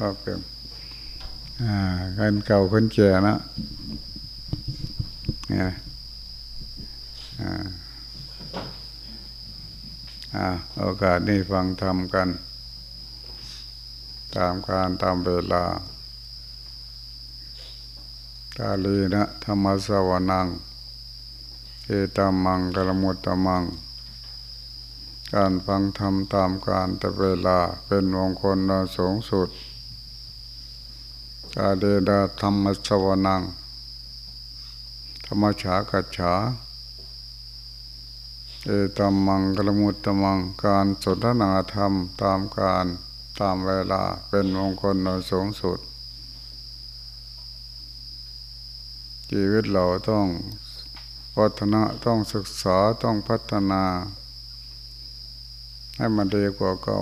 ก็เป็นอ่าคนเก่าคนแก่นะเนี่ยอ่าอ่าโอกาสนี้ฟังธรรมกัน ตามการตามเวลากาลีนะธรรมสวนังเอตามังกลมุตตมัง การฟังธรรมตามการแต่เวลาเป็นมงคลนสูงสุด กาเดดาธรรมสวนัง ธรรมฉากัจฉา เอตัมมังกลมุตตมัง การสนทนาธรรมตามการตามเวลาเป็นมงคลนสูงสุด ชีวิตเราต้องพัฒนาต้องศึกษาต้องพัฒนา ให้มันดีกว่าเก่า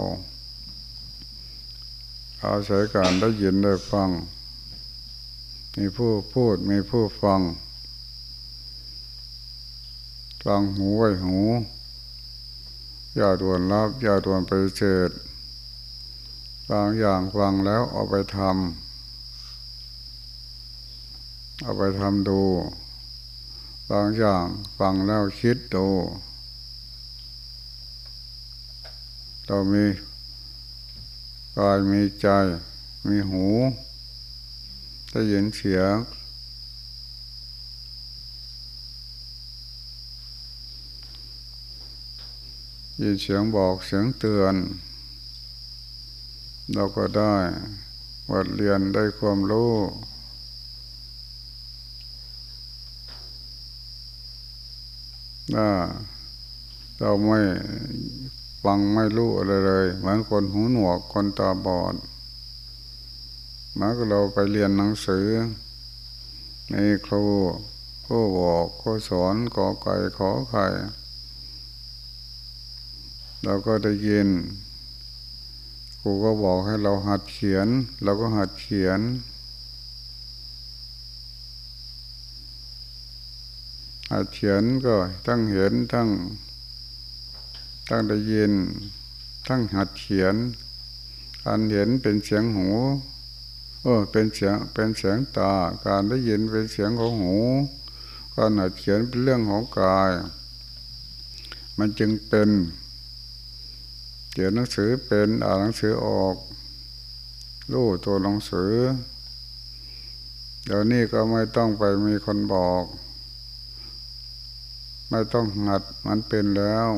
อาศัยการได้ยินได้ฟัง มีผู้พูดมีผู้ฟังฟังหูไว้หู อย่าด่วนรับ อย่าด่วนไปเจิดบางอย่างฟังแล้วเอาไปทำเอาไปทำดูบางอย่างฟังแล้วคิดดูเรามีกายมีใจ มีหู ได้ยินเสียงยินเสียงบอกเสียงเตือน เราก็ได้บทเรียนได้ความรู้ถ้าเราไม่ฟังไม่รู้อะไรเลย เหมือนคนหูหนวกคนตาบอด มือนกับเราไปเรียนหนังสือ ในครูผู้บอกผู้สอนขอไก่ขอไข่เราก็ได้ยินครูก็บอกให้เราหัดเขียน เราก็หัดเขียน หัดเขียนก็ทั้งเห็นทั้งทั้งได้ยิน ทั้งหัดเขียน การเห็นเป็นเสียงหู เออเป็นเสียงเป็นเสียงตา การได้ยินเป็นเสียงของหูการหัดเขียนเป็นเรื่องของกาย มันจึงเป็นเขียนหนังสือเป็นอ่านหนังสือออกรู้ตัวหนังสือ เดี๋ยวนี้ก็ไม่ต้องไปมีคนบอก ไม่ต้องหัดมันเป็นแล้ว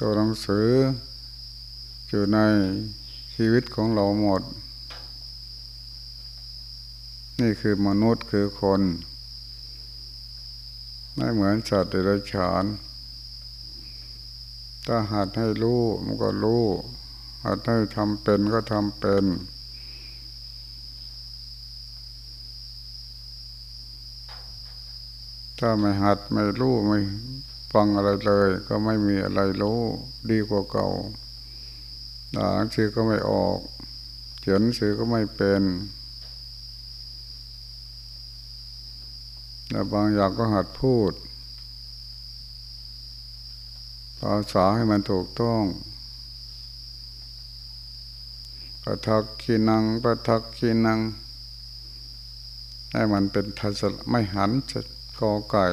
ตัวหนังสืออยู่ใน ชีวิตของเราหมด นี่คือมนุษย์คือคนไม่เหมือนสัตว์เดรัจฉาน ถ้าหัดให้รู้มันก็รู้หัดให้ทำเป็นก็ทำเป็น ถ้าไม่หัดไม่รู้ไม่ฟังอะไรเลย ก็ไม่มีอะไรรู้ดีกว่าเก่า อ่านหนังสือก็ไม่ออก เขียนหนังสือก็ไม่เป็นแต่บางอย่างก็หัดพูด ภาษาให้มันถูกต้องประทักขีนังประทักขีนัง ให้มันเป็นทัศไม่หันจะกอไก่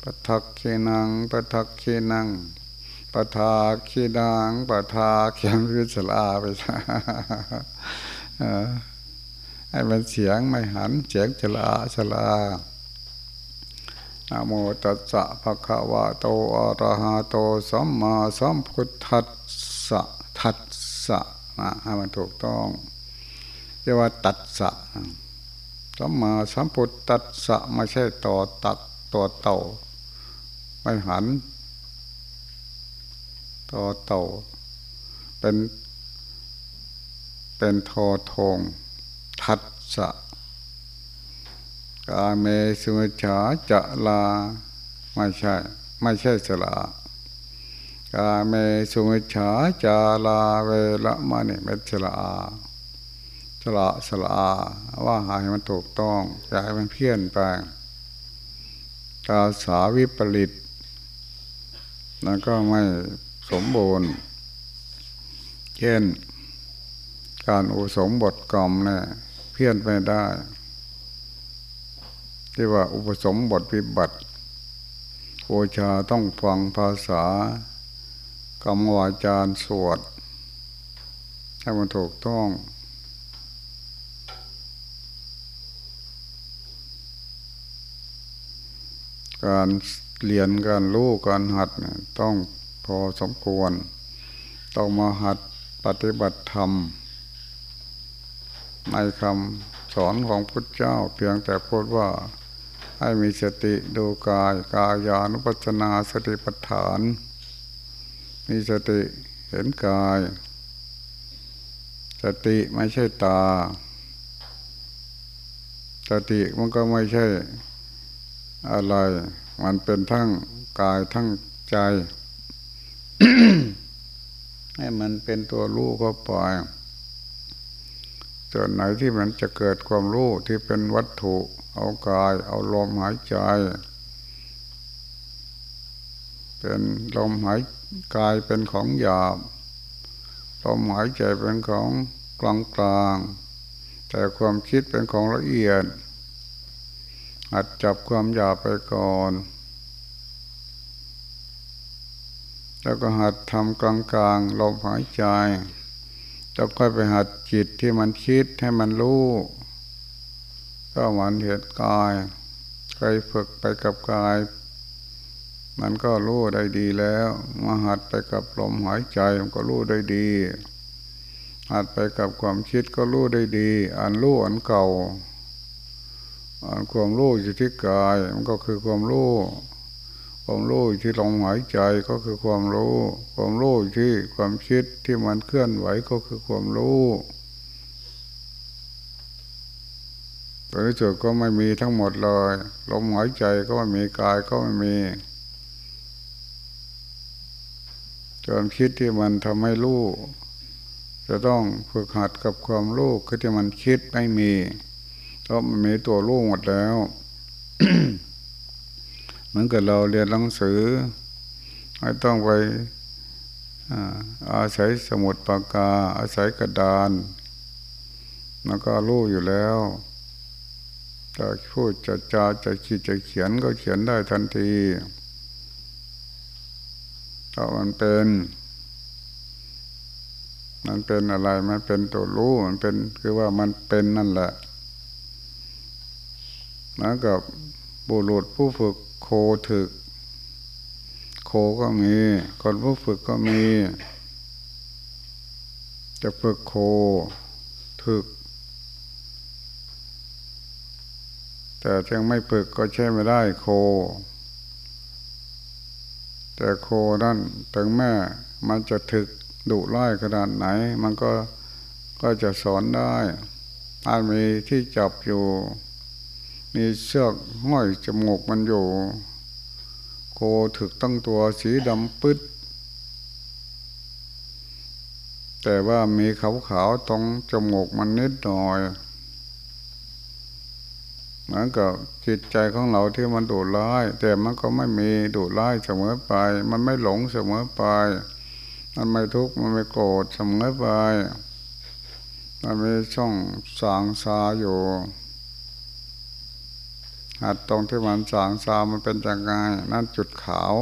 ประทักขีนังประทักขีนัง ปะทาขีนังปะทาเขียนวิสลาไปให้มันเสียงไม่หันเสียงฉลาฉลานะโมตัสสะภะคะวะโตอะระหะโตสัมมาสัมพุทธัสสะทัสสะนะให้มันถูกต้องเรียกว่าตัสสะสัมมาสัมพุทธัสสะไม่ใช่ต่อตักตัวเต่าไม่หัน ต่อเต่า เป็น เป็นทอทงทัสสะกาเมสุชาจะลา ไม่ใช่ ไม่ใช่สละกาเมสุชาจะลาเวละมาเนี่ยเป็นสละสละสละว่าหายมันถูกต้องอย่าให้มันเพี้ยนไปกาสาวิปริตนั่นก็ไม่ สมบูรณ์ เช่น การอุสมบทกรรมเนี่ยเพี้ยนไม่ได้ ที่ว่าอุปสมบทวิบัติโอชาต้องฟังภาษากรรมวาจารสวดให้มันถูกต้อง การเรียนการรู้การหัดเนี่ยต้อง พอสมควร ต้องมาหัดปฏิบัติธรรม ในคำสอนของพุทธเจ้าเพียงแต่พูดว่าให้มีสติดูกายกายานุปัสนาสติปัฏฐาน มีสติเห็นกาย สติไม่ใช่ตา สติมันก็ไม่ใช่อะไร มันเป็นทั้งกายทั้งใจ ให้มันเป็นตัวรู้เข้าไปส่วนไหนที่มันจะเกิดความรู้ที่เป็นวัตถุ เอากาย เอาลมหายใจ เป็นลมหายกายเป็นของหยาบลมหายใจเป็นของกลางกลางแต่ความคิดเป็นของละเอียดหัดจับความหยาบไปก่อน แล้วก็หัดทำกลางกลมหายใจแล้วค่อยไปหัดจิตที่มันคิดให้มันรู้ก็มันเห็นกายเคยฝึกไปกับกาย มันก็รู้ได้ดีแล้วมาหัดไปกับลมหายใจมันก็รู้ได้ดีหัดไปกับความคิดก็รู้ได้ดี อันรู้อันเก่าอันความรู้อยู่ที่กาย มันก็คือความรู้ ความรู้ที่ลมหายใจก็คือความรู้ ความรู้ที่ความคิดที่มันเคลื่อนไหวก็คือความรู้ตัวนี้จุดก็ไม่มีทั้งหมดเลยลมหายใจก็ไม่มีกายก็ไม่มีความคิดที่มันทำให้รู้จะต้องฝึกหัดกับความรู้คือที่มันคิดไม่มีเพราะมันมีตัวรู้หมดแล้ว เหมือนกับเราเรียนหนังสือไม่ต้องไปอาศัยสมุดปากกา อาศัยกระดานแล้วก็รู้อยู่แล้วจะพูดจะจาจะคิดจะเขียนก็เขียนได้ทันทีเพราะมันเป็นมันเป็นอะไรมันเป็นตัวรู้มันเป็นคือว่ามันเป็นนั่นแหละแล้วกับ บุรุษผู้ฝึกโคถึก โคก็มีคนผู้ฝึกก็มี จะฝึกโคถึก แต่ยังไม่ฝึกก็ใช่ไม่ได้โค แต่โคนั่นถึงแม่มันจะถึกดุร้ายขนาดไหน มันก็ก็จะสอนได้อาจมีที่จับอยู่ มีเชือกห้อยจมูกมันอยู่ โคถึกตั้งตัวสีดำปึ๊ด แต่ว่ามีขาวๆตรงจมูกมันนิดหน่อย เหมือนกับจิตใจของเราที่มันดุร้าย แต่มันก็ไม่มีดุร้ายเสมอไป มันไม่หลงเสมอไป มันไม่ทุกข์มันไม่โกรธเสมอไปมันมีช่องสางซาอยู่ หัดตรงที่มันสางซามันเป็นยังไงนั่นจุดขาว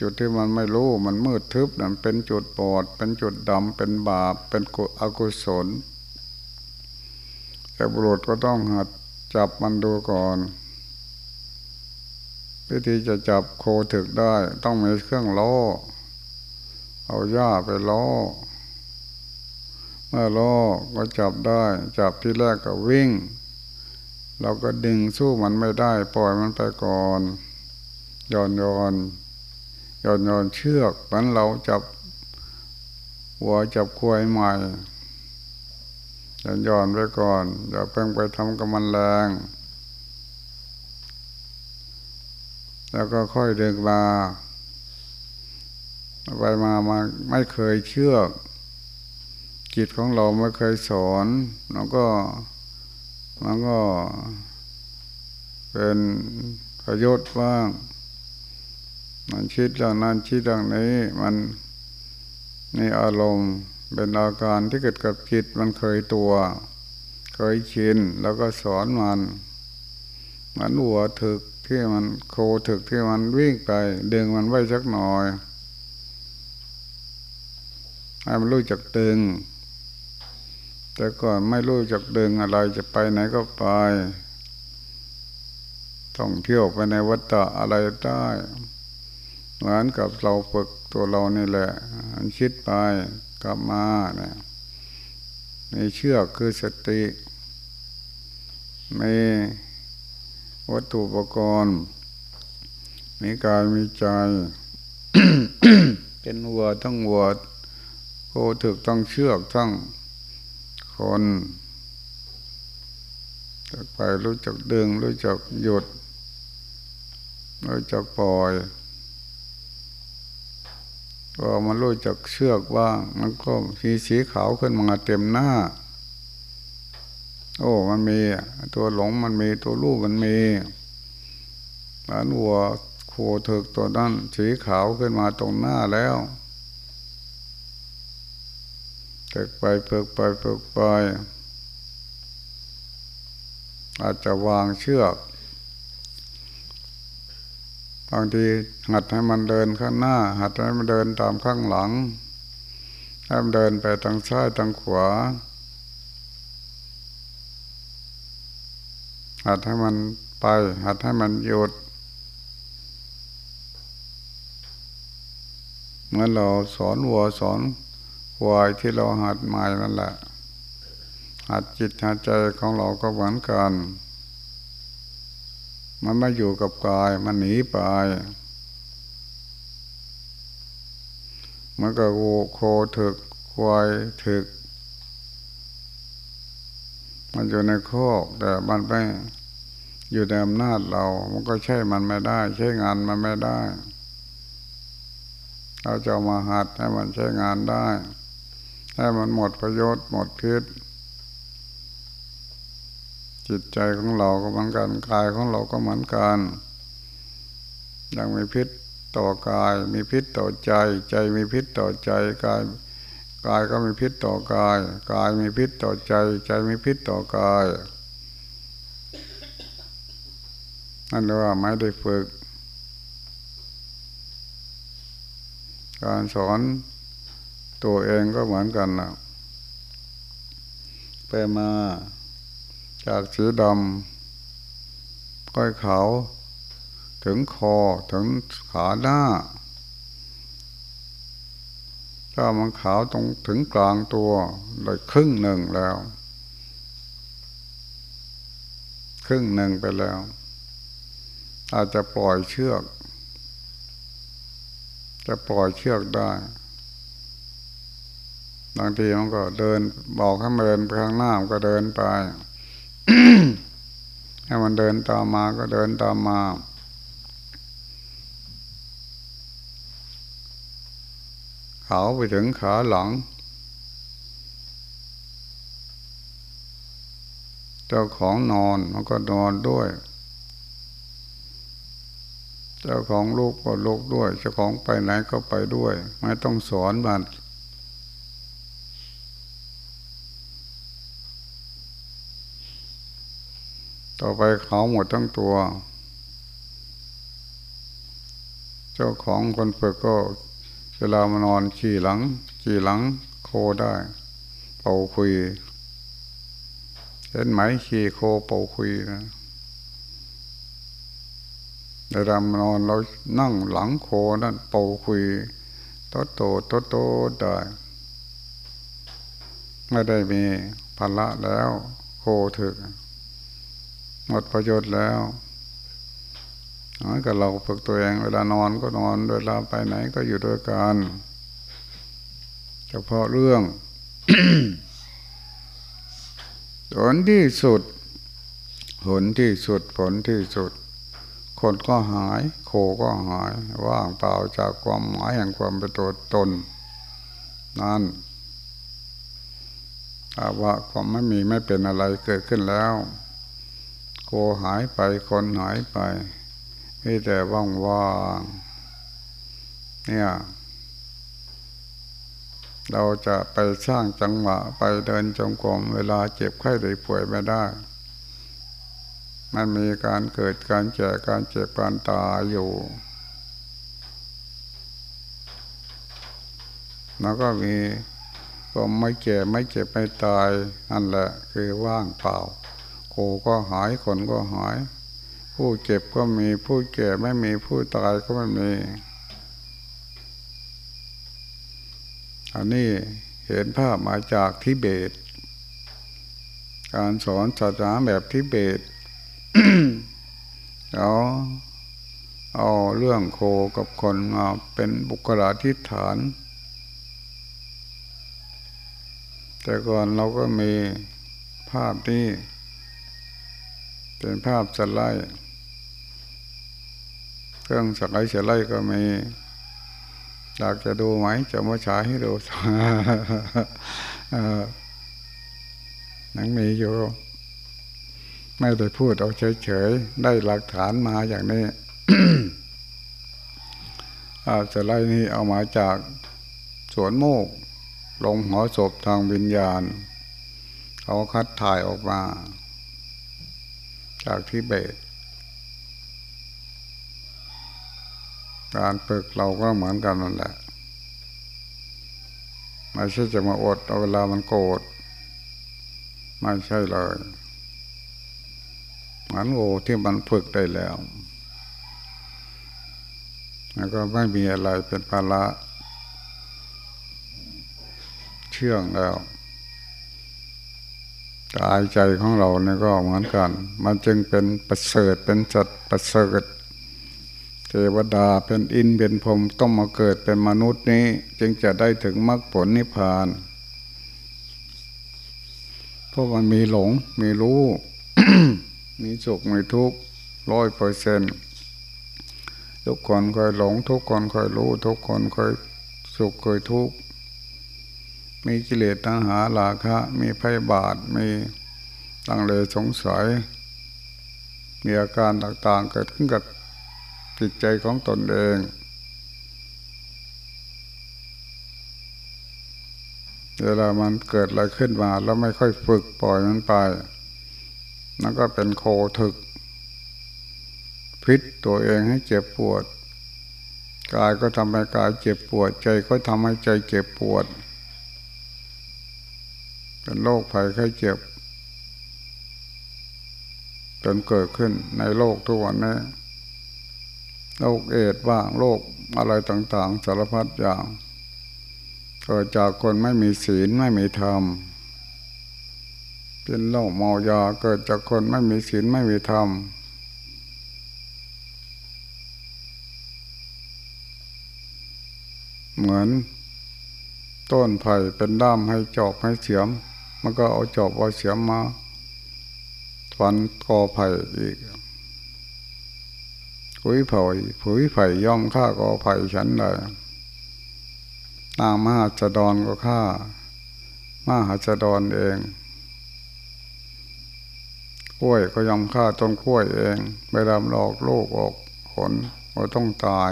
จุดที่มันไม่รู้มันมืดทึบนั่นเป็นจุดปอด เป็นจุดดำเป็นบาป เป็นกุอกุศลแต่บุรุษก็ต้องหัดจับมันดูก่อนวิธีจะจับโคถึกได้ ต้องมีเครื่องล้อ เอาหญ้าไปล้อ เมื่อล้อก็จับได้ จับที่แรกก็วิ่ง เราก็ดึงสู้มันไม่ได้ ปล่อยมันไปก่อนย้อนย้อนย้อนย้อนเชือกมันเราจับหัวจับควายใหม่ย้อนย้อนไปก่อนอย่าเพิ่งไปทำกับมันแรง แล้วก็ค่อยเดินมาไปมามาไม่เคยเชือกจิตของเราไม่เคยสอนเราก็ มันก็เป็นประโยชน์บ้าง มันคิดเรื่องนั้นคิดเรื่องนี้ มันนี่อารมณ์เป็นอาการที่เกิดกับจิตมันเคยตัว เคยชินแล้วก็สอนมันมือนหัวถึกที่มันโคถึกที่มันวิ่งไป ดึงมันไว้สักหน่อยให้มันรู้จักดึง แต่ก่อนไม่รู้จักดึงอะไรจะไปไหนก็ไป ท่องเที่ยวไปในวัฏฏะอะไรได้เหมือนกับเราฝึกตัวเรานี่แหละคิดไปกลับมาเนี่ยมีเชือกคือสติมีวัตถุอุปกรณ์ มีกายมีใจ เป็นวัวทั้งวัวโคถึกทั้งเชือกทั้ง คนจากไปรู้จักดึง รู้จักหยุด รู้จักปล่อยพอมันรู้จักเชือกว่าง มันก็มีสีขาวขึ้นมาเต็มหน้า โอ้มันมีตัวหลงมันมีตัวรูปมันมีหลานวัวโคเถิกตัวนั้นสีขาวขึ้นมาตรงหน้าแล้ว เถิกไปเพิกไปเพิกไป อาจจะวางเชือกบางทีหัดให้มันเดินข้างหน้า หัดให้มันเดินตามข้างหลังให้มันเดินไปทางซ้ายทางขวา หัดให้มันไป หัดให้มันหยุดเมื่อเราสอนวัวสอน วายที่เราหัดใหม่นั่นแหละหัดจิตหัดใจของเราก็เหมือนกัน มันไม่อยู่กับกายมันหนีไป มันก็โโคถึกควายถึก มันอยู่ในโคกแต่มันไม่อยู่ในอำนาจเรา มันก็ใช่มันไม่ได้ ใช้งานมันไม่ได้ เราจะมาหัดให้มันใช้งานได้ ให้มันหมดประโยชน์หมดพิษจิตใจของเราก็เหมือนกันกายของเราก็เหมือนกันยังมีพิษต่อกาย มีพิษต่อใจ ใจมีพิษต่อใจกายกายก็มีพิษต่อกาย กายมีพิษต่อใจ ใจมีพิษต่อกายนั่นเรียกว่าไม่ได้ฝึก การสอน ตัวเองก็เหมือนกันนะไปมาจากสีดำก้อยขาวถึงคอถึงขาหน้า ถ้ามันขาวตรงถึงกลางตัวเลยครึ่งหนึ่งแล้ว ครึ่งหนึ่งไปแล้ว อาจจะปล่อยเชือก จะปล่อยเชือกได้ บางทีมันก็เดินบอกให้มันเดินไปข้างหน้ามันก็เดินไปให้มันเดินตามมาก็เดินตามมาเขาไปถึงขาหลัง เจ้าของนอนมันก็นอนด้วย เจ้าของลูกก็ลูกด้วย เจ้าของไปไหนก็ไปด้วย ไม่ต้องสอนมัน ต่อไปเขาหมดทั้งตัว เจ้าของคนฝึกก็ เวลามานอนขี่หลัง ขี่หลัง โคได้ เป่าคุยเห็นไหมขี่โคเป่าคุยนะเวลามานอนเรานั่งหลังโคนั่นเป่าคุยโตโตโตโตได้ไม่ได้มีภาระแล้ว โคถึก หมดประโยชน์แล้วก็เราฝึกตัวเอง เวลานอนก็นอนเวลาไปไหนก็อยู่ด้วยกันเฉพาะเรื่องผลที่สุด ผลที่สุดผลที่สุด คนก็หาย โคก็หาย ว่างเปล่าจากความหมายแห่งความเป็นตัวตน นั่นอาว่าความไม่มีไม่เป็นอะไรเกิดขึ้นแล้ว โกหายไปคนหายไปมีแต่ว่างว่างเนี่ยเราจะไปสร้างจังหวะไปเดินจงกรมเวลาเจ็บไข้ได้ป่วยไม่ได้ มันมีการเกิดการแก่การเจ็บการตายอยู่แล้วก็มีก็ไม่แก่ไม่เจ็บไม่ตายนั่นแหละคือว่างเปล่า โคก็หายคนก็หาย ผู้เจ็บก็มีผู้แก่ไม่มีผู้ตายก็ไม่มี อันนี้เห็นภาพมาจากทิเบต การสอนศาสนาแบบทิเบตเอาเอาเรื่องโคกับคนมาเป็นบุคลาธิฐาน แต่ก่อนเราก็มีภาพนี้ เป็นภาพสไลด์เครื่องสไลด์สไลด์ก็มีอยากจะดูไหมจะมาฉายให้ดูหนังมีอยู่ ไม่ได้พูดเอาเฉยๆ ได้หลักฐานมาอย่างนี้อาจะไล่นี่เอามาจากสวนโมก ลงหอศพทางวิญญาณ เขาคัดถ่ายออกมา จากที่เบต การฝึกเราก็เหมือนกันนั่นแหละไม่ใช่จะมาอดเอาเวลามันโกรธไม่ใช่เลยมือนโอที่มันฝึกได้แล้ว แล้วก็ไม่มีอะไรเป็นภาระเชื่องแล้ว กายใจของเราเนี่ยก็เหมือนกัน มันจึงเป็นประเสริฐเป็นจัดประเสริฐเทวดาเป็นอินเป็นพรมต้องมาเกิดเป็นมนุษย์นี้ จึงจะได้ถึงมรรคผลนิพพาน เพราะมันมีหลงมีรู้ มีสุขมีทุกข์ร้อยเปอร์เซนทุกคนเคยหลง ทุกคนเคยรู้ ทุกคนเคยสุขเคยทุกข์ มีกิเลสตัณหาราคะ มีภัยบาทมีตังเลสงสัย มีอาการต่างๆเกิดขึ้นกับจิตใจของตนเอง เวลามันเกิดอะไรขึ้นมา แล้วไม่ค่อยฝึกปล่อยมันไปนั่นก็เป็นโคถึก พิษตัวเองให้เจ็บปวด กายก็ทำให้กายเจ็บปวด ใจก็ทำให้ใจเจ็บปวด เป็นโรคภัยไข้เจ็บ จนเกิดขึ้นในโลกทุกวันนี้โรคเอดบ้างโรคอะไรต่างๆ สารพัดอย่างเกิดจากคนไม่มีศีลไม่มีธรรมเป็นโรคเมายาเกิดจากคนไม่มีศีลไม่มีธรรมเหมือนต้นไผ่เป็นด้ามให้จอบให้เสียม มันก็เอาจอบเอาเสียมมาฟันกอไผ่อีกผุยเผยผุยไผ่ย่อมฆ่ากอไผ่ฉันเลยนางมหาจดอนก็ฆ่ามหาจดอนเองกล้วยก็ยอมฆ่าต้นกล้วยเองไปดำหลอกลูกออกผลก็ต้องตาย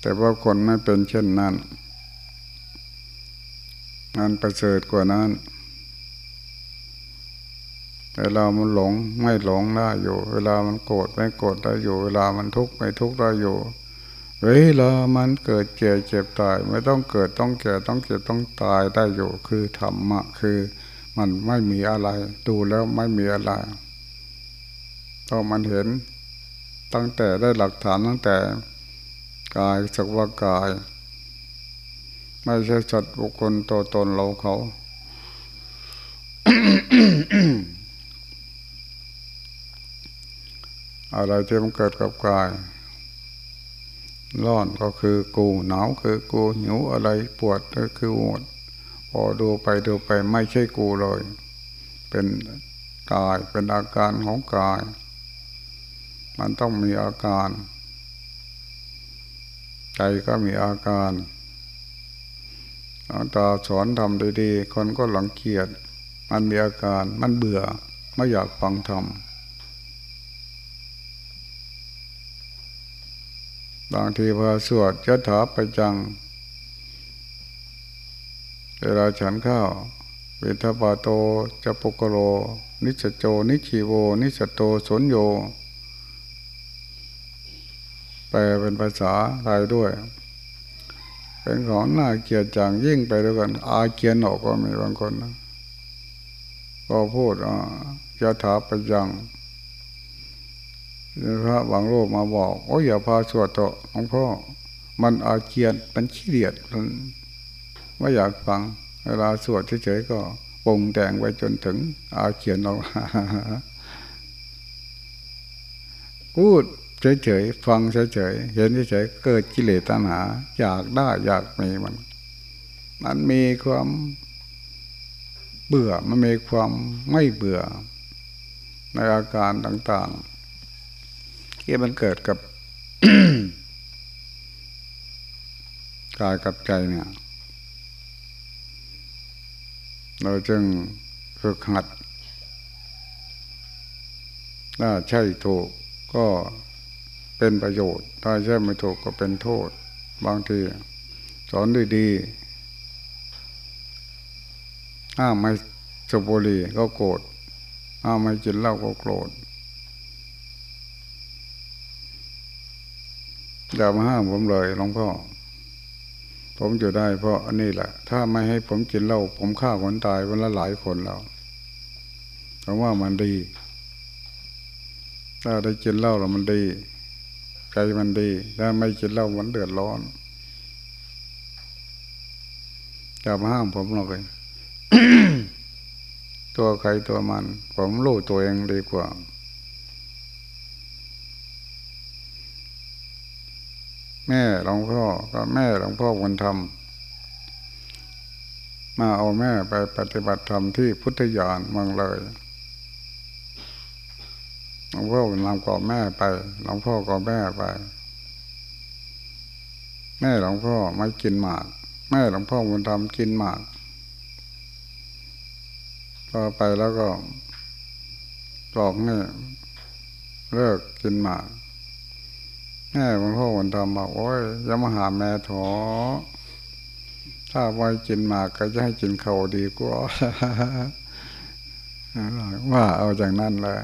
แต่ว่าคนไม่เป็นเช่นนั้น มันประเสริฐกว่านั้น เวลามันหลงไม่หลงได้อยู่ เวลามันโกรธไม่โกรธได้อยู่ เวลามันทุกข์ไม่ทุกข์ได้อยู่ เวลามันเกิดเจ็บเจ็บตาย ไม่ต้องเกิดต้องแก่ต้องเจ็บต้องตายได้อยู่ คือธรรมะคือมันไม่มีอะไร ดูแล้วไม่มีอะไรเพราะมันเห็นตั้งแต่ได้หลักฐานตั้งแต่กายสักว่ากาย ไม่ใช่สัตว์บุคคลตัวตนเราเขา อะไรที่มันเกิดกับกาย ร้อนก็คือกูหนาวคือกูหิวอะไรปวดก็คือหมดพอดูไปดูไปไม่ใช่กูเลย เป็นกายเป็นอาการของกาย มันต้องมีอาการ ใจก็มีอาการ ตาสอนทำดีๆ คนก็หลังเกียจมันมีอาการมันเบื่อไม่อยากฟังธรรมบางทีพอสวดยะถาไปจัง เวลาฉันข้าวเวทปาโตจะปุกโรนิสโจ นิชีโว นิสโตสนโย แปลเป็นภาษาไทยด้วย เป็นของน่าเกียดจังยิ่งไปด้วยกัน อาเกียนออกก็มีบางคนนะก็พูดอ่ายะถาไปยังพระบางโลกมาบอกโอ้ยอย่าพาสวดเถอะหลวงพ่อ มันอาเกียนมันขี้เดียดมันไม่อยากฟัง เวลาสวดเฉยๆก็ปงแต่งไว้จนถึง อาเกียนเราพูด เฉยๆฟังเฉยๆเห็นเฉยๆเกิดกิเลสตัณหา อยากได้อยากมีมัน มันมีความเบื่อมันมีความไม่เบื่อ ในอาการต่าง ๆ ที่มันเกิดกับกายกับใจเนี่ย เราจึงฝึกหัดถ้าใช่ถูกก็ เป็นประโยชน์ ถ้าใช่ไม่ถูกก็เป็นโทษ บางทีสอนดีๆห้ามไม่สุบุรีก็โกรธห้ามไม่กินเหล้าก็โกรธอย่ามาห้ามผมเลยหลวงพ่อ ผมอยู่ได้เพราะอันนี้แหละ ถ้าไม่ให้ผมกินเหล้าผมฆ่าคนตายวันละหลายคนแล้วเพราะว่ามันดี ถ้าได้กินเหล้าแล้วมันดี ใจมันดีถ้าไม่กินเหล้ามันเดือดร้อนอย่ามาห้ามผมเลยตัวใครตัวมัน ผมรู้ตัวเองดีกว่า แม่หลวงพ่อก็แม่หลวงพ่อวันทำมาเอาแม่ไปปฏิบัติธรรมที่พุทธยานเมืองเลย หลวงพ่อนำกอแม่ไปหลวงพ่อก่อแม่ไป แม่หลวงพ่อไม่กินหมาก แม่หลวงพ่อวันทำกินหมากพอไปแล้วก็บอกให้เลิกกินหมากแม่หลวงพ่อวันทำบอกโอ้ยอย่ามาหาแม่ถอถ้าไว้กินหมากก็จะให้กินเขาดีกว่าว่าเอาจากนั้นเลย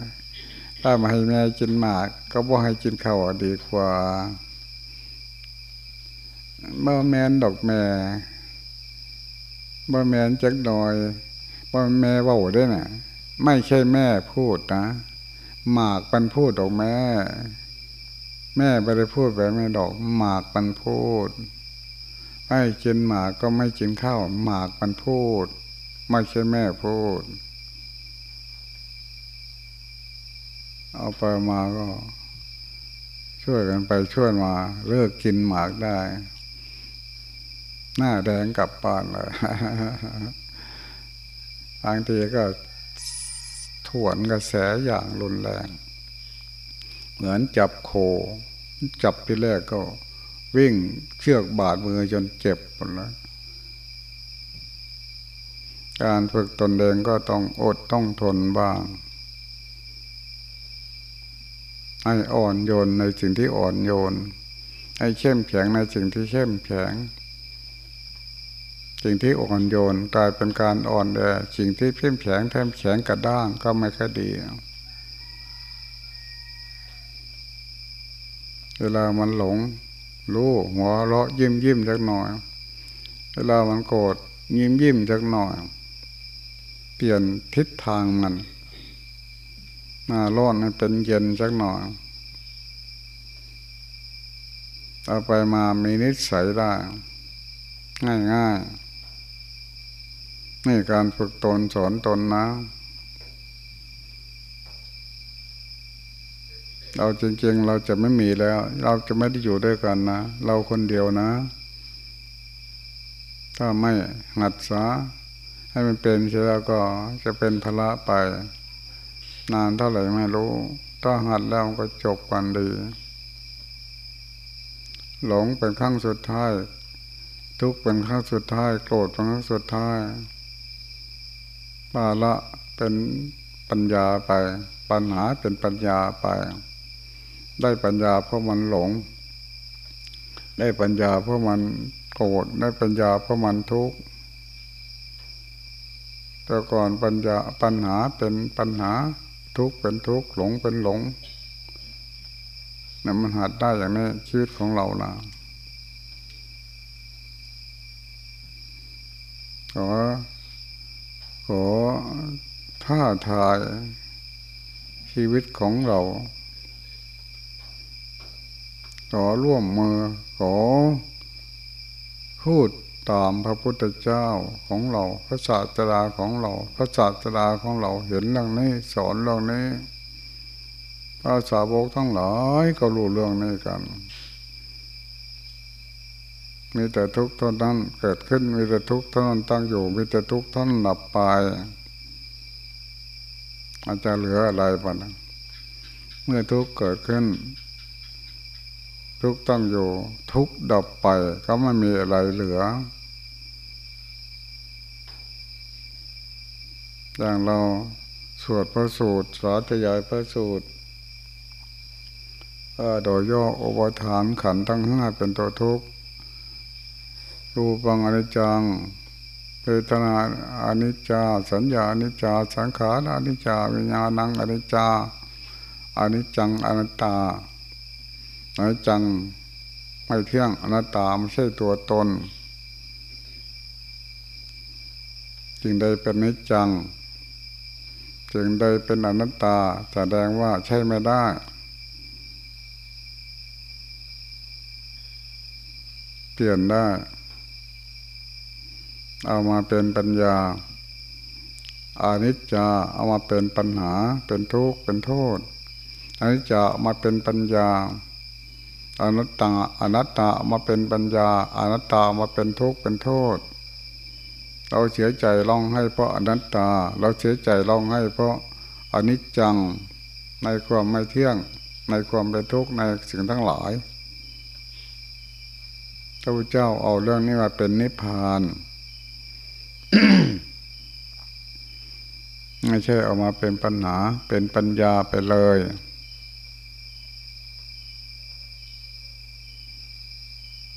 ถ้ามาให้แม่กินหมาก ก็บอกให้กินข้าวดีกว่าเมื่แมนดอกแม่เมื่แมนจักหน่อยว่แม่ว่าได้น่ะ ไม่ใช่แม่พูดนะหมากปันพูดดอกแม่ แม่ไม่ได้พูดแบบไม่ดอกหมากปันพูดไม่กินหมากก็ไม่กินข้าวหมากปันพูด ไม่ใช่แม่พูด เอาไปมาก็ ช่วยกันไปช่วยมาเลิกกินหมากได้ หน้าแดงกลับบ้านเลยบางทีก็ถวนกระแสอย่างรุนแรง เหมือนจับโค จับที่แรกก็ วิ่งเชือกบาดมือจนเจ็บหมดแล้วการฝึกตนเองก็ต้องอดต้องทนบ้าง ให้อ่อนโยนในสิ่งที่อ่อนโยน ให้เข้มแข็งในสิ่งที่เข้มแข็ง สิ่งที่อ่อนโยนกลายเป็นการอ่อนแอสิ่งที่เพิ่มแข็งเพิ่มแข็งกระด้างก็ไม่ค่อยดี เวลามันหลงรู้หัวเราะยิ้มยิ้มจักหน่อย เวลามันโกรธยิ้มยิ้มจักหน่อย เปลี่ยนทิศทางมัน มาร้อนให้เป็นเย็นจักหน่อยต่อไปมามีนิสัยได้ ง่ายง่ายนี่การฝึกตนสอนตนนะ เราจริงๆเราจะไม่มีแล้ว เราจะไม่ได้อยู่ด้วยกันนะ เราคนเดียวนะ ถ้าไม่หัดษาให้มันเป็นเสียแล้วก็จะเป็นภาระไป นานเท่าไหร่ไม่รู้ ถ้าหัดแล้วก็จบกันดี หลงเป็นครั้งสุดท้าย ทุกเป็นครั้งสุดท้าย โกรธเป็นครั้งสุดท้ายปาละเป็นปัญญาไป ปัญหาเป็นปัญญาไป ได้ปัญญาเพราะมันหลง ได้ปัญญาเพราะมันโกรธได้ปัญญาเพราะมันทุกข์แต่ก่อนปัญญาปัญหาเป็นปัญหา ทุกข์เป็นทุกข์หลงเป็นหลงนี่มันหัดได้อย่างนี้ชีวิตของเรานะขอขอท่าทายชีวิตของเราขอร่วมมือขอพูด ตามพระพุทธเจ้าของเรา พระศาสดาของเรา พระศาสดาของเราเห็นเรื่องนี้สอนเรื่องนี้พระสาวกทั้งหลายก็รู้เรื่องนี้กัน มีแต่ทุกข์เท่านั้นเกิดขึ้นมีแต่ทุกข์เท่านั้นตั้งอยู่ มีแต่ทุกข์เท่านั้นหลับไปอาจจะเหลืออะไรบ้างเมื่อทุกข์เกิดขึ้น ทุกข์ตั้งอยู่ ทุกข์ดับไปก็ไม่มีอะไรเหลือ อย่างเราสวดพระสูตรสาธยายพระสูตรโดยย่ออุปทานขันทั้งห้าเป็นตัวทุกข์รูปังอนิจจังเวทนาอนิจจา สัญญาอนิจจา สังขารอนิจจาวิญญาณังอนิจจาอนิจจังอนัตตาอนิจจังไม่เที่ยงอนัตตาไม่ใช่ตัวตนจึงได้เป็นนิจจัง จึงได้เป็นอนัตตาแสดงว่าใช่ไม่ได้ เปลี่ยนได้ เอามาเป็นปัญญาอานิจจาเอามาเป็นปัญหาเป็นทุกข์เป็นโทษอานิจจามาเป็นปัญญาอนัตตาอนัตตามาเป็นปัญญาอนัตตามาเป็นทุกข์เป็นโทษ เราเสียใจร้องให้เพราะอนัตตา เราเสียใจร้องให้เพราะอนิจจังในความไม่เที่ยง ในความเป็นทุกข์ในสิ่งทั้งหลายพระพุทธเจ้าเอาเรื่องนี้มาเป็นนิพพานไม่ใช่เอามาเป็นปัญหาเป็นปัญญาไปเลย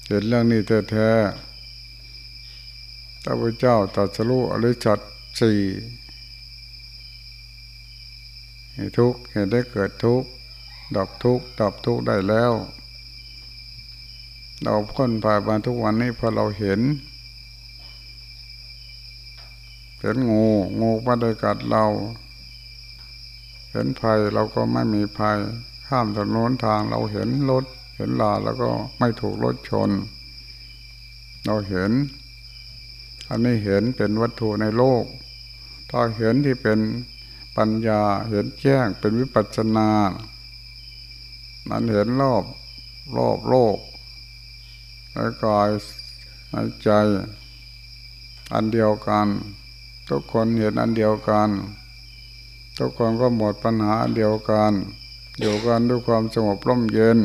เห็นเรื่องนี้แท้ๆ พระพุทธเจ้าตรัสรู้อริจัตสี่ทุกเห็นได้เกิดทุกดับทุกดับทุกได้แล้ว เราพ้นผ่านมาทุกวันนี้พอเราเห็นเห็นงูงูมาได้กัดเรา เห็นภัยเราก็ไม่มีภัย ข้ามถนนทางเราเห็นรถเห็นลาแล้วก็ไม่ถูกรถชน เราเห็น อันนี้เห็นเป็นวัตถุในโลก ถ้าเห็นที่เป็นปัญญาเห็นแจ้งเป็นวิปัสสนานั้นเห็นรอบรอบโลกในกายในใจ อันเดียวกัน ทุกคนเห็นอันเดียวกัน ทุกคนก็หมดปัญหาอันเดียวกัน อยู่กันด้วยความสงบร่มเย็น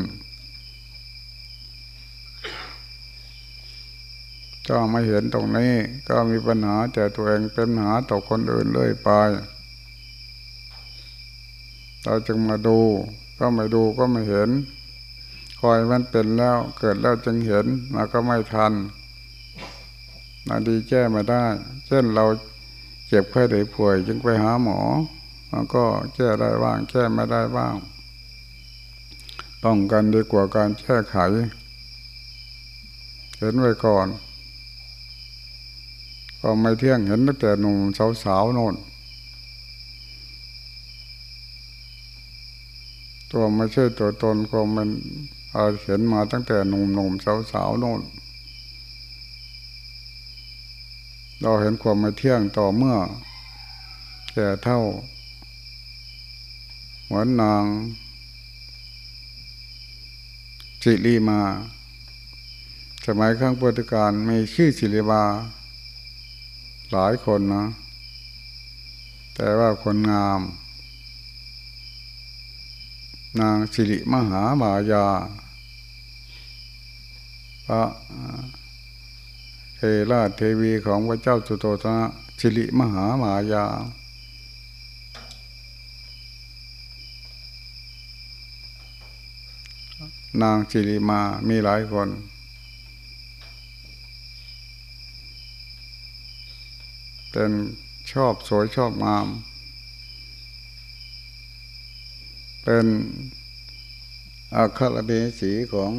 ก็ไม่เห็นตรงนี้ก็มีปัญหาแต่ตัวเองเป็นปัญหาต่อคนอื่นเลยไป เราจึงมาดู ก็ไม่ดูก็ไม่เห็น คอยมันเป็นแล้วเกิดแล้วจึงเห็นมาก็ไม่ทันนาดีแก้ไม่ได้ เช่นเราเจ็บไข้ได้ป่วย จึงไปหาหมอมันก็แก้ได้บ้างแก้ไม่ได้บ้าง ต้องกันดีกว่าการแก้ไข เห็นไว้ก่อน ก็ไม่เที่ยงเห็นตั้งแต่หนุ่มสาวๆโน่นตัวไม่ใช่ตัวตนก็มันเราเห็นมาตั้งแต่หนุ่มๆสาวๆโน่นเราเห็นความไม่เที่ยงต่อเมื่อแก่เท่าเหมือนนางสิริมา สมัยข้างพุทธกาลมีชื่อสิริมา หลายคนนะ แต่ว่าคนงาม นางสิริมหาบายาพระเทราเทวีของพระเจ้าสุโธทนะสิริมหามายา นางสิริมามีหลายคน เป็นชอบสวยชอบงาม เป็นอาคาเบสีของ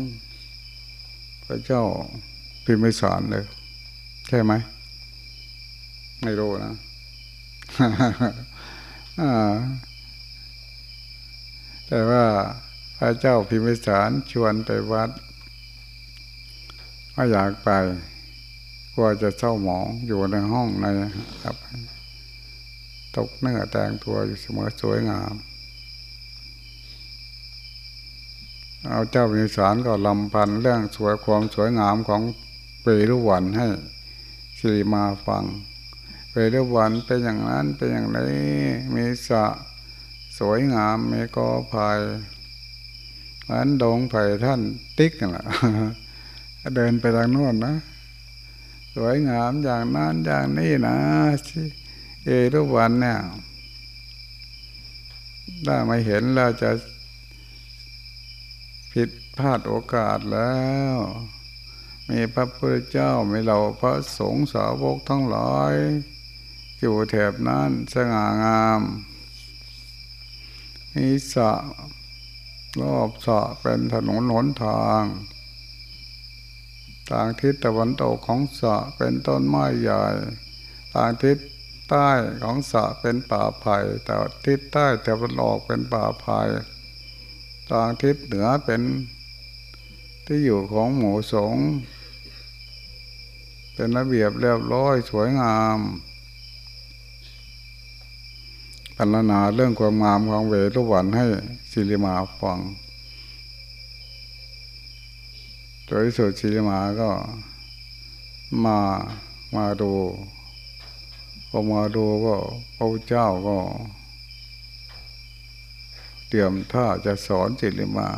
พระเจ้าพิมพิสารเลย ใช่ไหม ไม่รู้นะแต่ว่าพระเจ้าพิมพิสารชวนไปวัดก็อยากไป ลัวจะเศร้าหมองอยู่ในห้องในครับ ตกเนื้อแต่งตัวอยู่เสมอสวยงาม เอาเจ้าพิสารก็ลำพันเรื่องสวยความสวยงามของเปรุวันให้สิริมาฟังเปรุวันเป็นอย่างนั้นเป็นอย่างนี้มีสะสวยงามมีกอไผ่เหมือนดงไผ่ท่านติ๊กน่ะเดินไปทางโน้นนะ วยงามอย่างนั้นอย่างนี้นะเอรุวันเนี่ยถ้าไม่เห็นเราจะผิดพลาดโอกาสแล้ว มีพระพุทธเจ้ามีเราพระสงฆ์สาวกทั้งหลายอยู่แถบนั้นสง่างามมีสะรอบสะเป็นถนนหนทาง ทางทิศตะวันตกของสะเป็นต้นไม้ใหญ่ ทางทิศใต้ของสะเป็นป่าไผ่แต่ทิศใต้ตะวันออกเป็นป่าไผ่ทางทิศเหนือเป็นที่อยู่ของหมูสง เป็นระเบียบเรียบร้อยสวยงามพันนาเรื่องความงามของเวรุวันให้ศิริมาฟัง โดยสุดศิริมาก็มามาดูพอมาดูก็พระเจ้าก็ เตรียมท่าจะสอนศิริมา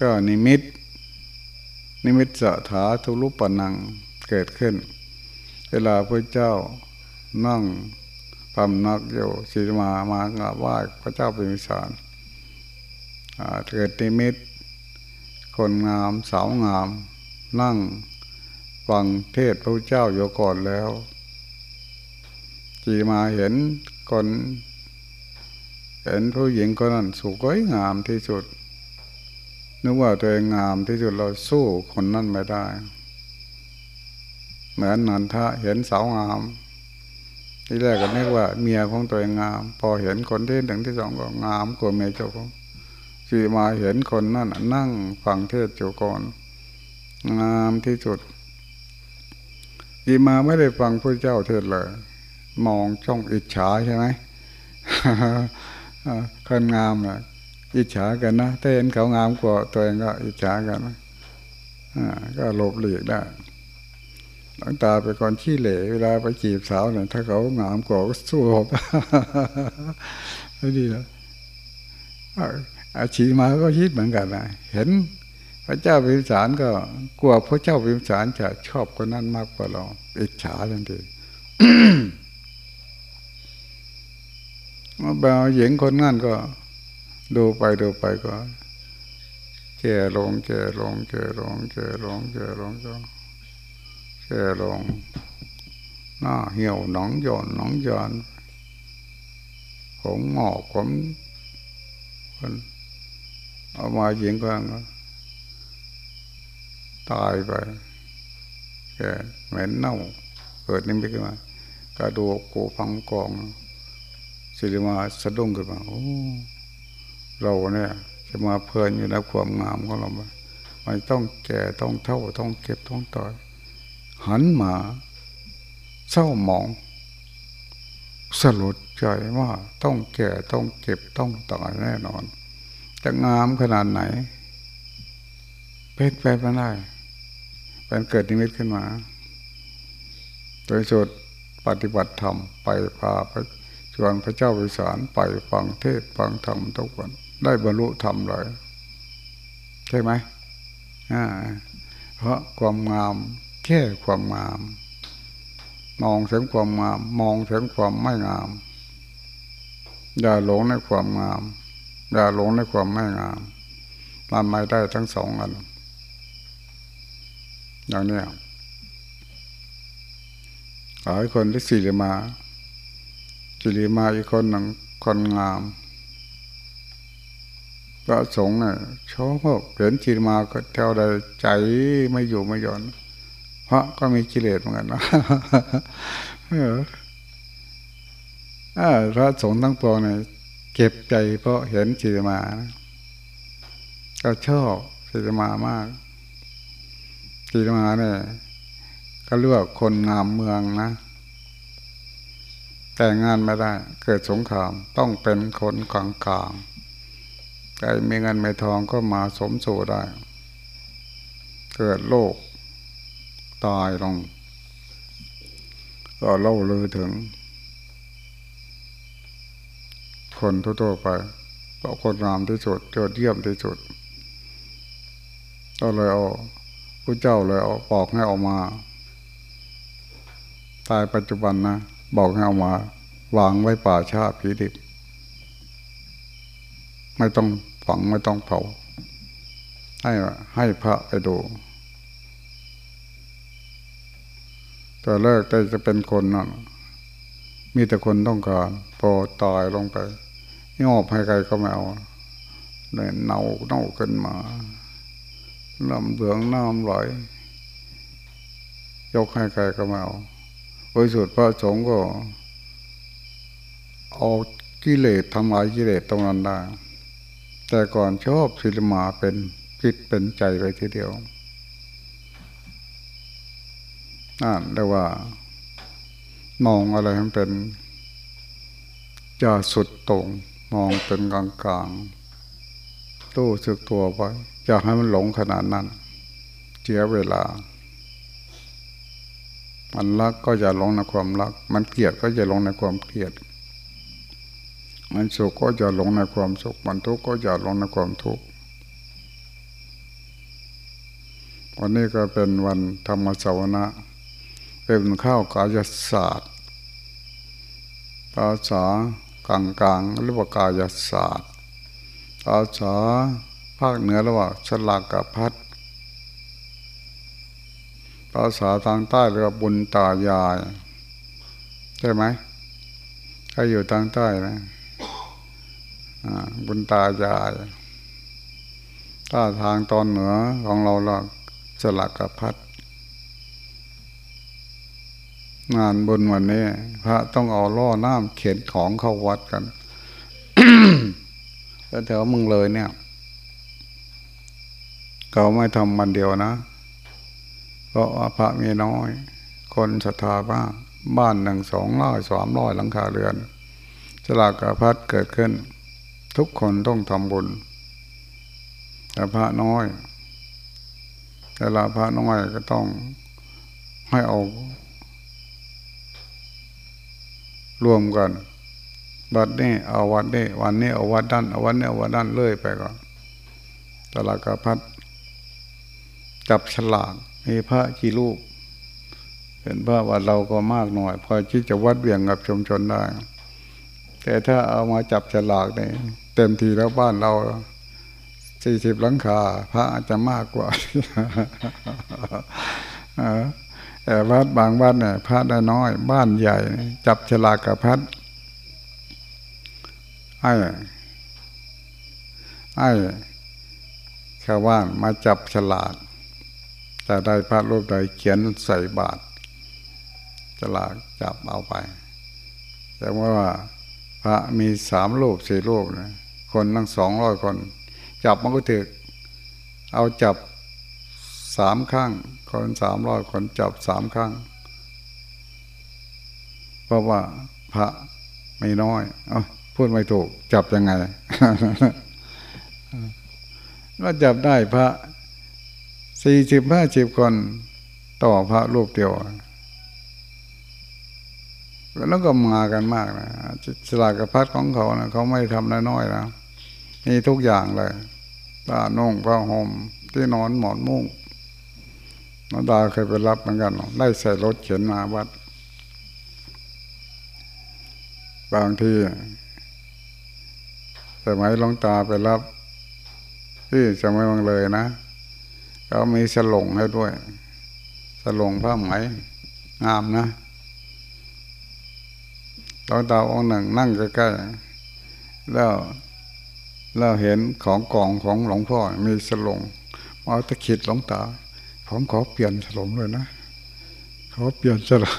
ก็นิมิต นิมิตสถาทุลุปนังเกิดขึ้น เวลาพระเจ้านั่งพำนักอยู่ศิริมามากราบไหว้พระเจ้าเป็นมิสารเกิดนิมิต คนงามสาวงาม นั่งฟังเทศพระเจ้าอยู่ก่อนแล้วจีมาเห็นคนเห็นผู้หญิงคนนั้นสวยงามที่สุด นึกว่าตัวเองงามที่สุดเราสู้คนนั้นไม่ได้ เหมือนนันทะเห็นสาวงาม ที่แรกก็นึกว่าเมียของตัวเองงาม พอเห็นคนที่หนึ่งที่สองก็งามกว่าเมียเจ้าของ จีมาเห็นคนนั่นนั่งฟังเทศอยู่ก่อนงามที่สุดจีมาไม่ได้ฟังพระเจ้าเทศเลย มองช่องอิจฉาใช่ไหมคนงามนะอิจฉากันนะถ้าเห็นเขางามกว่าตัวเองก็อิจฉากันนะก็หลบหลีกได้หลังตาเป็นคนขี้เหร่เวลาไปจีบสาวเนี่ยถ้าเขางามกว่าก็สู้หบไม่ดีนะ อาชีมาก็คิดเหมือนกันนะเห็นพระเจ้าพิมสารก็กลัวพระเจ้าพิมสารจะชอบคนนั้นมากกว่าเราอิจฉาทันทีมาบ่าวหญิงคนนั้นก็ดูไปดูไปก็แก่ลงแก่ลงแก่ลงแก่ลงแก่ลงแก่ลงหน้าเหี่ยวหนองหย่อนหนองหย่อนผมหงอกผมคน เอามาหญิงก็ตายไปแกเหม็นเน่า เกิดนิมิตขึ้นมากระดูกกูพังกองสิริมาสะดุ้งขึ้นมาโอ้เราเนี่ยจะมาเพลินอยู่ในความงามของเราไม่ต้องแก่ต้องเท่าต้องเก็บต้องต่อยหันมาเศร้าหมอง สลดใจว่าต้องแก่ต้องเก็บต้องตายแน่นอน จะงามขนาดไหน เป็นไปไม่ได้เป็นเกิดนิมิตขึ้นมาโดยสุดปฏิบัติธรรมไปพาไปชวนพระเจ้าวิสารไปฟังเทศฟังธรรมทุกวันได้บรรลุธรรมเลย ใช่ไหมอ่าเพราะความงามแค่ความงาม มองถึงความงาม มองถึงความไม่งาม อย่าหลงในความงาม อย่าหลงในความไม่งามมันไม่ได้ทั้งสองอัน อย่างนี้หลายคนที่สิริมาสิริมาอีกคนหนึ่งคนงามพระสงฆ์เนี่ยชอบเห็นสิริมาก็เท่าใดใจไม่อยู่ไม่หย่อน เพราะก็มีกิเลสเหมือนกันนะเออพระสงฆ์ทั้งปวงเนี่ย เก็บใจเพราะเห็นสิริมา ก็ชอบสิริมามากสิริมาเนี่ยก็เรียกคนงามเมืองนะ แต่งงานไม่ได้ เกิดสงครามต้องเป็นคนกลางกลางใครมีเงินไม่ทองก็มาสมสู่ได้ เกิดโรคตายลงก็เล่าลือถึง คนทั่วๆไปเพราคนงามที่สุดยอดเยี่ยมที่สุดก็เลยเอาผู้เจ้าเลยเอาบอกให้ออกมา ตายปัจจุบันนะบอกให้เอามา วางไว้ป่าชาผีดิบ ไม่ต้องฝังไม่ต้องเผา ให้ให้พระไปดูแตัวแรกแต่จะเป็นคนนั่นมีแต่คนต้องการ พอตายลงไป ยอบให้ใครก็ไม่เอาเลยเน่าเน่าขึ้นมาลำเหลืองน้ำไหลยกให้ใครก็ไม่เอาบริสุทธิ์พระสงฆ์ก็ เอากิเลสทำลายกิเลสตรงนั้นได้ แต่ก่อนชอบศิลมาเป็นจิตเป็นใจไปทีเดียวนั่นเรียกว่ามองอะไรมันเป็นจะสุดตรง มองเป็นกลางกลางตู้สึกตัวไปอยากให้มันหลงขนาดนั้นเสียเวลา มันรักก็อย่าลงในความรัก มันเกลียดก็อย่าลงในความเกลียด มันสุขก็อย่าลงในความสุข มันทุกข์ก็อย่าลงในความทุกข์วันนี้ก็เป็นวันธรรมสวนะ เป็นข้าวกายศาสตร์ภาษา กลางกลางเรียกว่ากายศาสตร์ภาษาภาคเหนือเรียกว่าฉลากพัดภาษาทางใต้เรียกว่าบุญตายายใช่ไหมใครอยู่ทางใต้นะบุญตายายถ้าทางตอนเหนือของเราเราสลักกพัด งานบนวันนี้ พระต้องเอาล่อน้ำเข็นของเข้าวัดกันแล้วแถวมึงเลยเนี่ยเขาไม่ทำมันเดียวนะ เพราะพระมีน้อย คนศรัทธาบ้างบ้านหนึ่งสองร้อยสามร้อยหลังคาเรือนสลากาพัดเกิดขึ้น ทุกคนต้องทำบุญแต่พระน้อย แต่ละพระน้อยก็ต้องให้เอา รวมกันวัดนี้เอาวัดนี้วันนี้เอาวัดด้านเอาวัดนี้เอาวัดด้านเลื่อยไปก่อนตลาดกพัดจับฉลากมีพระกี่รูปเป็นพระวัดเราก็มากหน่อย พอที่จะวัดเบี่ยงกับชุมชนได้ แต่ถ้าเอามาจับฉลากเนี่ยเต็มทีแล้วบ้านเราสี่สิบหลังคา พระอาจจะมากกว่า แต่วัดบางวัดเนี่ยพระได้น้อย บ้านใหญ่ จับฉลากกับพัดให้ให้ชาวบ้านมาจับฉลากแต่ได้พระรูปใดเขียนใส่บาตรฉลากจับเอาไป แต่ว่าพระมีสามรูปสี่รูปนะคนทั้งสองร้อยคน จับมันก็ถือเอาจับ สามข้างคนสามร้อยคนจับสามข้างเพราะว่าพระไม่น้อยเอพูดไม่ถูก จับยังไงว่าจับได้พระสี่สิบห้าสิบคนต่อพระรูปเดียวแล้วก็มากันมากนะสลากพัดของเขานะเขาไม่ทำน้อยๆนะมีทุกอย่างเลยผ้านุ่งผ้าห่มที่นอนหมอนมุ้ง นดาเคยไปรับเหมือนกันได้ใส่รถเข็นมาวัด บางทีสมัยลงตาไปรับ ที่จะไม่วังเลยนะเขามีสลงให้ด้วยสลงผ้าไหมงามนะหลวงตาองหนึ่งนั่งใกล้ๆแล้วแล้วเห็นของกล่องของหลวงพ่อมีสลงเอาตะขิดหลวงตา ผมขอเปลี่ยนสลงเลยนะ ขอเปลี่ยนสลง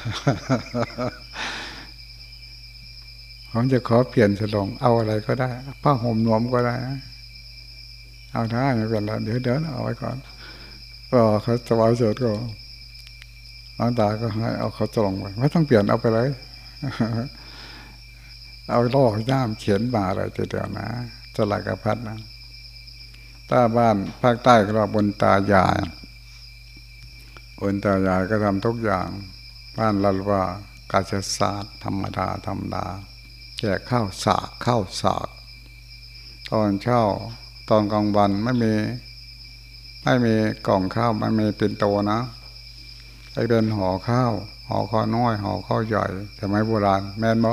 ผมจะขอเปลี่ยนสลงเอาอะไรก็ได้ผ้าห่มนวมก็ได้ เอาได้ไม่เป็นไรเดี๋ยวเดี๋ยวเอาไว้ก่อนก็เขาสบายเสร็จก็หลวงตาก็ให้เอาเขาตรงไปไม่ต้องเปลี่ยนเอาไปเลย เอาล่อย่ามเขียนมาอะไรทีเดียวนะสลักกระพัดนะถ้าบ้านภาคใต้ก็เราบนตายาย บนตายายก็ทำทุกอย่าง บ้านเราว่ากาศศาสตร์ธรรมดาธรรมดาแจกข้าวสากข้าวสากตอนเช้าตอนกลางวันไม่มี ไม่มีกล่องข้าวไม่มีเป็นโตนะไอเดินห่อข้าวห่อข้าวน้อยห่อข้าวใหญ่สมัยโบราณ แม่นบ่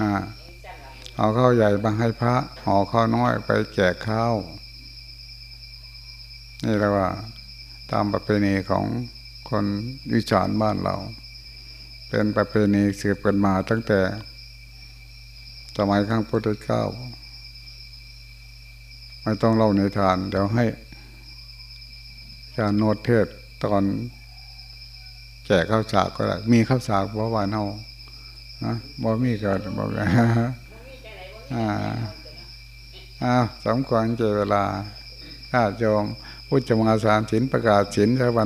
อ่าเอาข้าวใหญ่มาให้พระห่อข้าวน้อยไปแจกข้าวนี่เรียกว่า ตามประเพณีของคนวิจารบ้านเรา เป็นประเพณีสืบกันมาตั้งแต่สมัยข้างพุทธเจ้า ไม่ต้องเล่าในทานเดี๋ยวให้อาจารย์โนดเทศตอนแจกข้าวสากก็ได้มีข้าวสากบ่วานเฮานะบ่มีก็บ่ได้อ่าอ่าสมควรเจเวลาถ้าโยม พุทธมาสารศิลประกาศศิลสักวัน